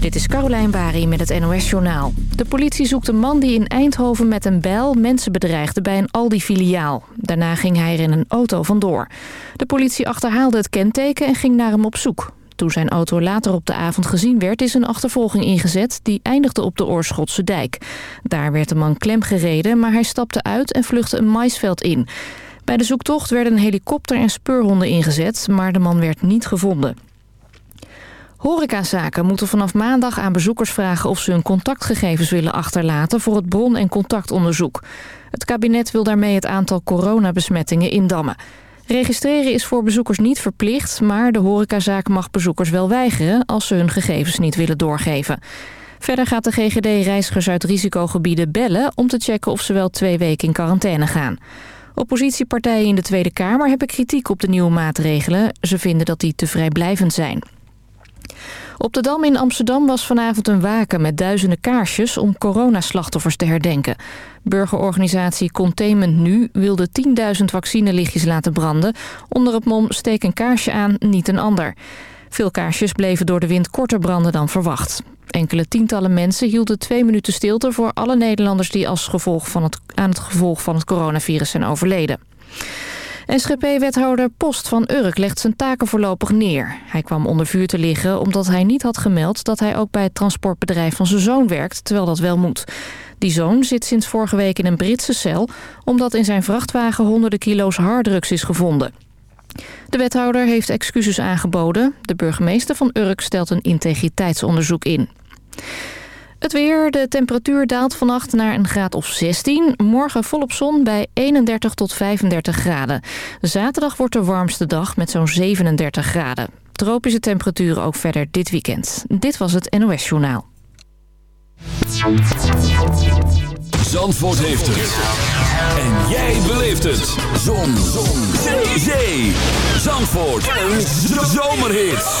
Dit is Carolijn Bari met het NOS Journaal. De politie zoekt een man die in Eindhoven met een bijl mensen bedreigde bij een Aldi-filiaal. Daarna ging hij er in een auto vandoor. De politie achterhaalde het kenteken en ging naar hem op zoek. Toen zijn auto later op de avond gezien werd, is een achtervolging ingezet... die eindigde op de Oorschotse dijk. Daar werd de man klemgereden, maar hij stapte uit en vluchtte een maisveld in. Bij de zoektocht werden een helikopter en speurhonden ingezet... maar de man werd niet gevonden. Horecazaken moeten vanaf maandag aan bezoekers vragen of ze hun contactgegevens willen achterlaten voor het bron- en contactonderzoek. Het kabinet wil daarmee het aantal coronabesmettingen indammen. Registreren is voor bezoekers niet verplicht, maar de horecazaak mag bezoekers wel weigeren als ze hun gegevens niet willen doorgeven. Verder gaat de GGD reizigers uit risicogebieden bellen om te checken of ze wel twee weken in quarantaine gaan. Oppositiepartijen in de Tweede Kamer hebben kritiek op de nieuwe maatregelen. Ze vinden dat die te vrijblijvend zijn. Op de Dam in Amsterdam was vanavond een waken met duizenden kaarsjes om coronaslachtoffers te herdenken. Burgerorganisatie Containment Nu wilde 10.000 vaccinelichtjes laten branden. Onder het mom steek een kaarsje aan, niet een ander. Veel kaarsjes bleven door de wind korter branden dan verwacht. Enkele tientallen mensen hielden twee minuten stilte voor alle Nederlanders die als gevolg van het, aan het gevolg van het coronavirus zijn overleden. SGP-wethouder Post van Urk legt zijn taken voorlopig neer. Hij kwam onder vuur te liggen omdat hij niet had gemeld... dat hij ook bij het transportbedrijf van zijn zoon werkt, terwijl dat wel moet. Die zoon zit sinds vorige week in een Britse cel... omdat in zijn vrachtwagen honderden kilo's harddrugs is gevonden. De wethouder heeft excuses aangeboden. De burgemeester van Urk stelt een integriteitsonderzoek in. Het weer, de temperatuur daalt vannacht naar een graad of 16. Morgen volop zon bij 31 tot 35 graden. Zaterdag wordt de warmste dag met zo'n 37 graden. Tropische temperaturen ook verder dit weekend. Dit was het NOS Journaal. Zandvoort heeft het. En jij beleeft het. Zon. Zon. Zee. Zee. Zandvoort. Een zomerhit.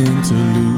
To lose.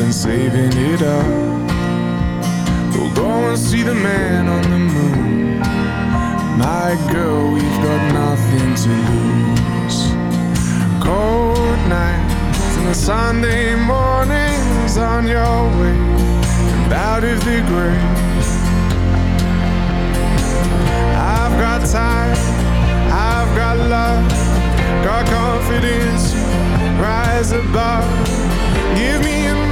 and saving it up. We'll go and see the man on the moon. My girl, we've got nothing to lose. Cold nights and the Sunday mornings on your way and out of the grave. I've got time, I've got love, got confidence, rise above. Give me a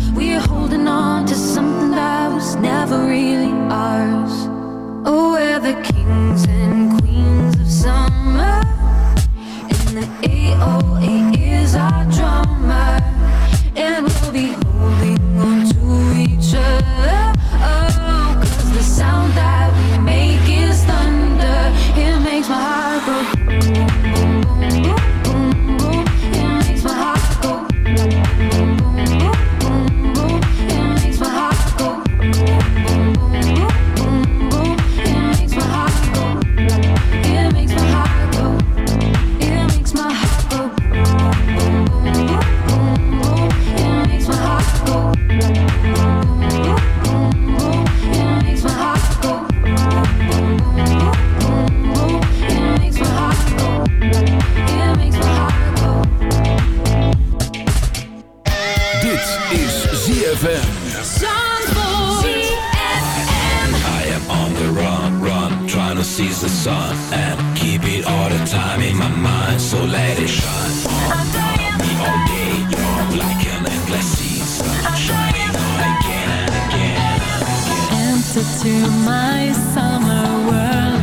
never really ours. Oh, we're the kings and sees the sun And keep it all the time in my mind So let it shine. On, me all day You're like an endless season Shining on again and again and again. Enter to my summer world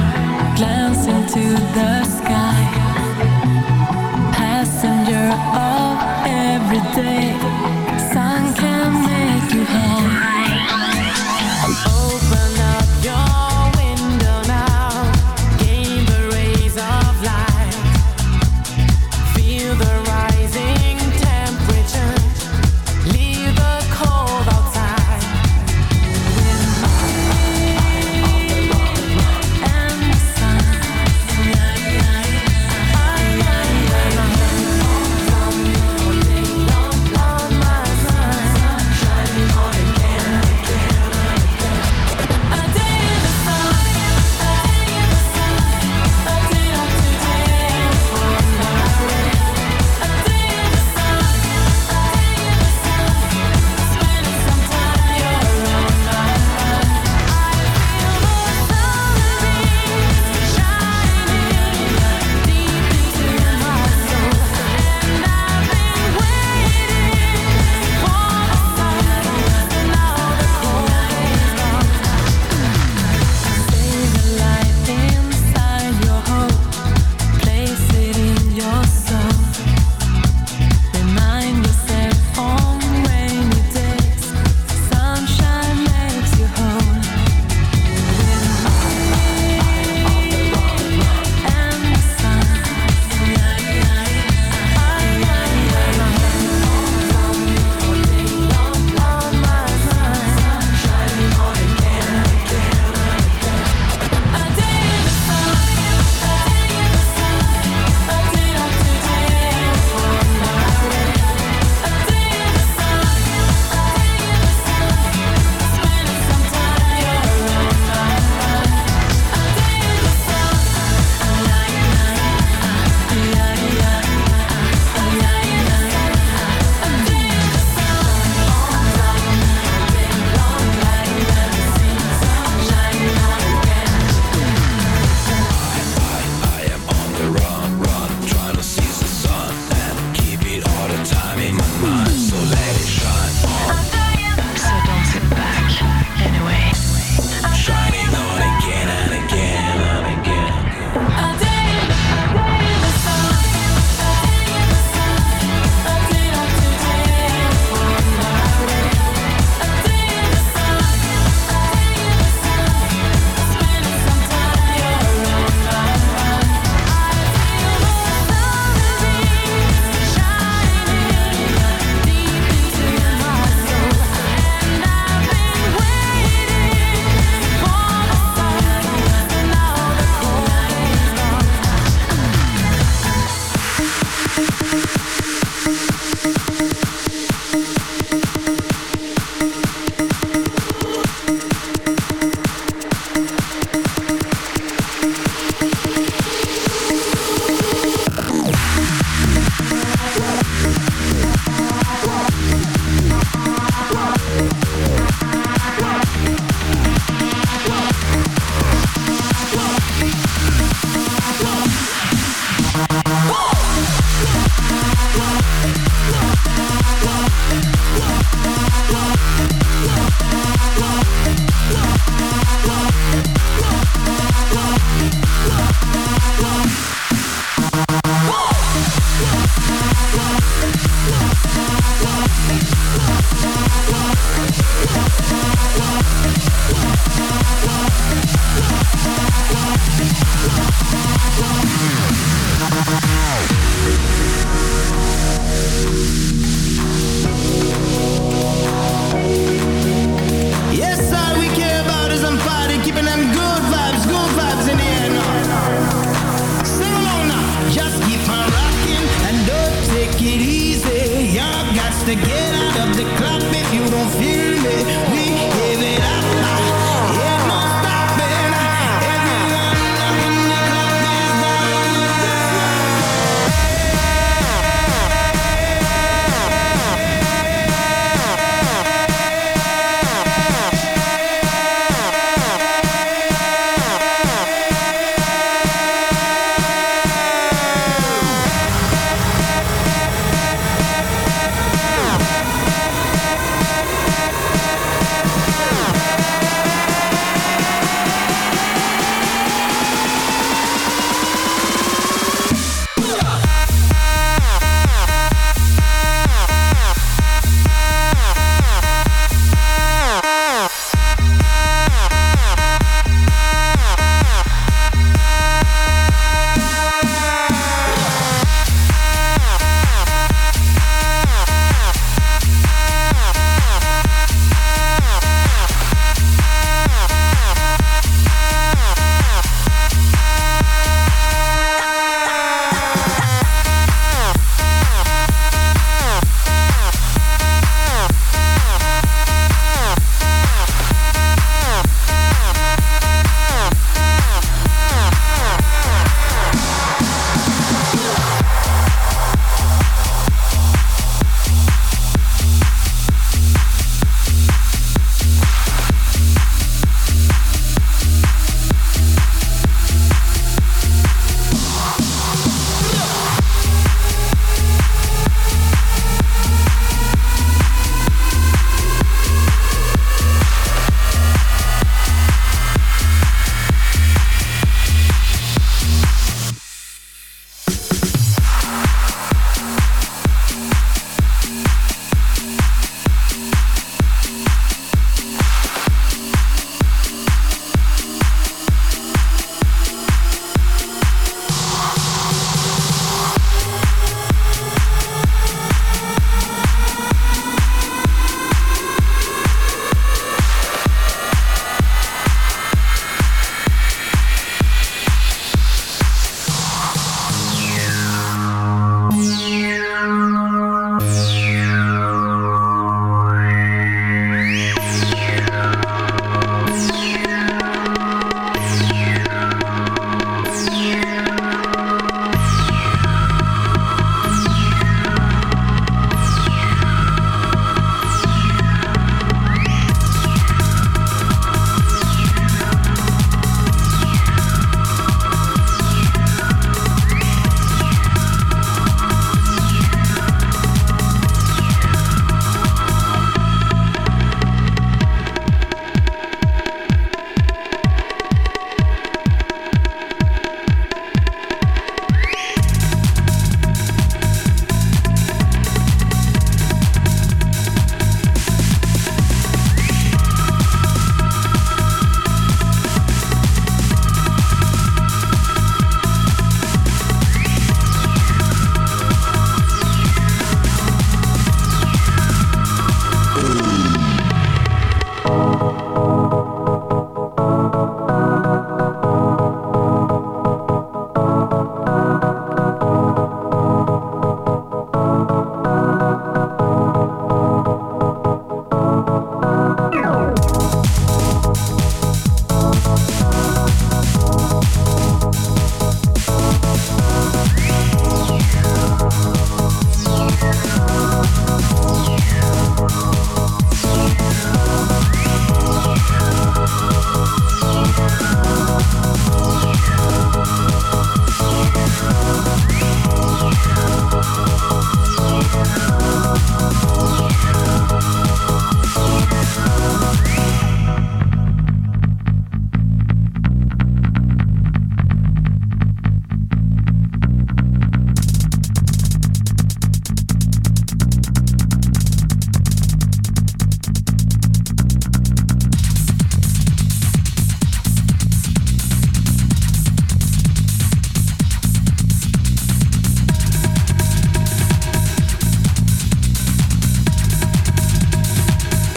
Glance into the sky. Passenger of every day.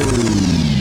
Three.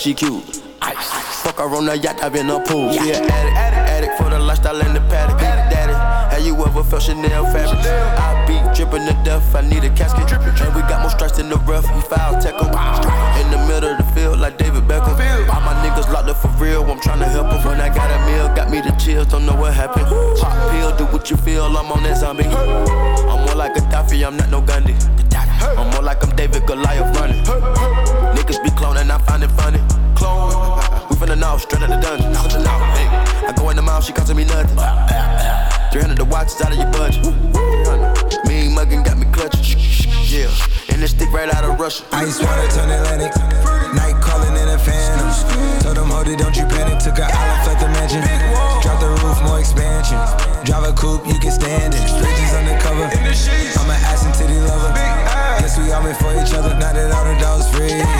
cause she cute. Ice. Fuck her on the yacht, I've been a pool. Yeah, addict, addict, addict for the lifestyle and the paddock. Daddy, how you ever felt Chanel fabric? I be dripping to death, I need a casket. And we got more strikes in the rough, he foul tech 'em. In the middle of the field, like David Beckham. All my niggas locked up for real, I'm tryna help 'em. When I got a meal, got me the chills, don't know what happened. Pop pill, do what you feel, I'm on that zombie. I'm like a Daffy, I'm not no Gandhi. I'm more like I'm David Goliath running. Niggas be cloning, I find it funny. Clone, we finna know, straight out the dungeon. I go in the mouth, she costing me nothing. 300 the watch is out of your budget. Mean muggin' got me clutching. Yeah, and this stick right out of Russia. Ice water turn Atlantic. Night calling in a phantom. Told them, hold it, don't you panic. Took a island, left the mansion. Drop the roof, more expansion. Drive a coupe, you can stand it. For each other. Now that all the dogs free.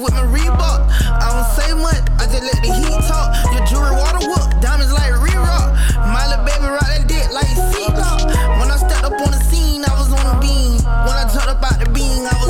With my Reebok. I don't say much, I just let the heat talk. Your jewelry water whoop, diamonds like re-rock. My little baby rock that dick like seatlock. When I stepped up on the scene, I was on a beam. When I jumped up out the beam, I was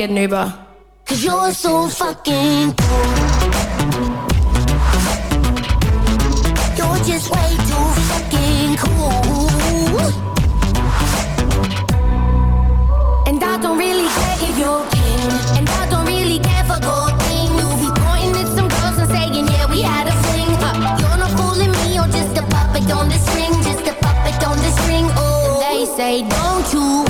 An Uber. Cause you're so fucking cool. You're just way too fucking cool. And I don't really care if you're king. And I don't really care for gold thing. You'll be pointing at some girls and saying, yeah, we had a fling. You're not fooling me, you're just a puppet on the string. Just a puppet on the string. Oh, they say, don't you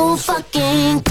so fucking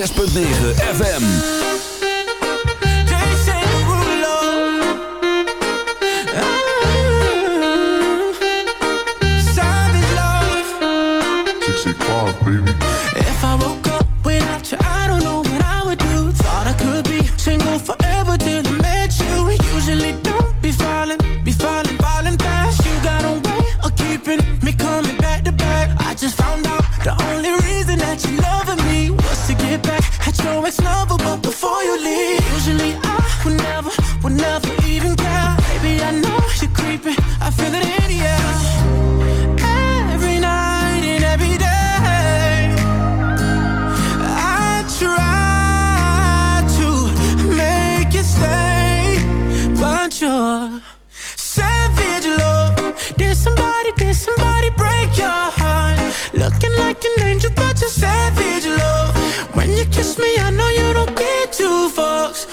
106.9 FM.